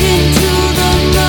into the night.